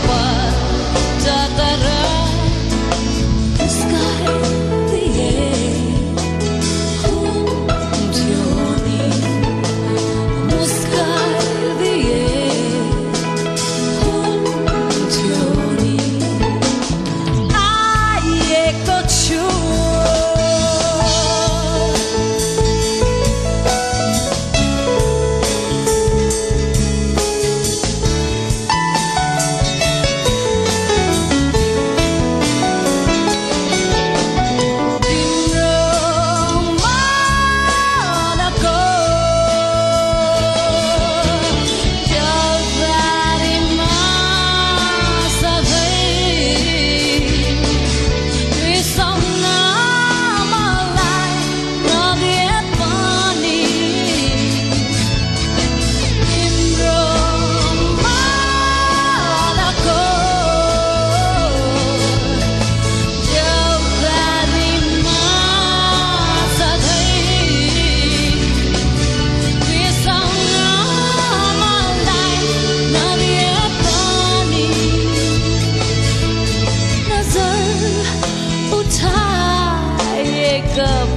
我。up